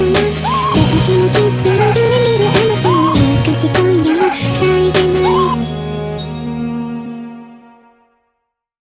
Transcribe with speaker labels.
Speaker 1: You.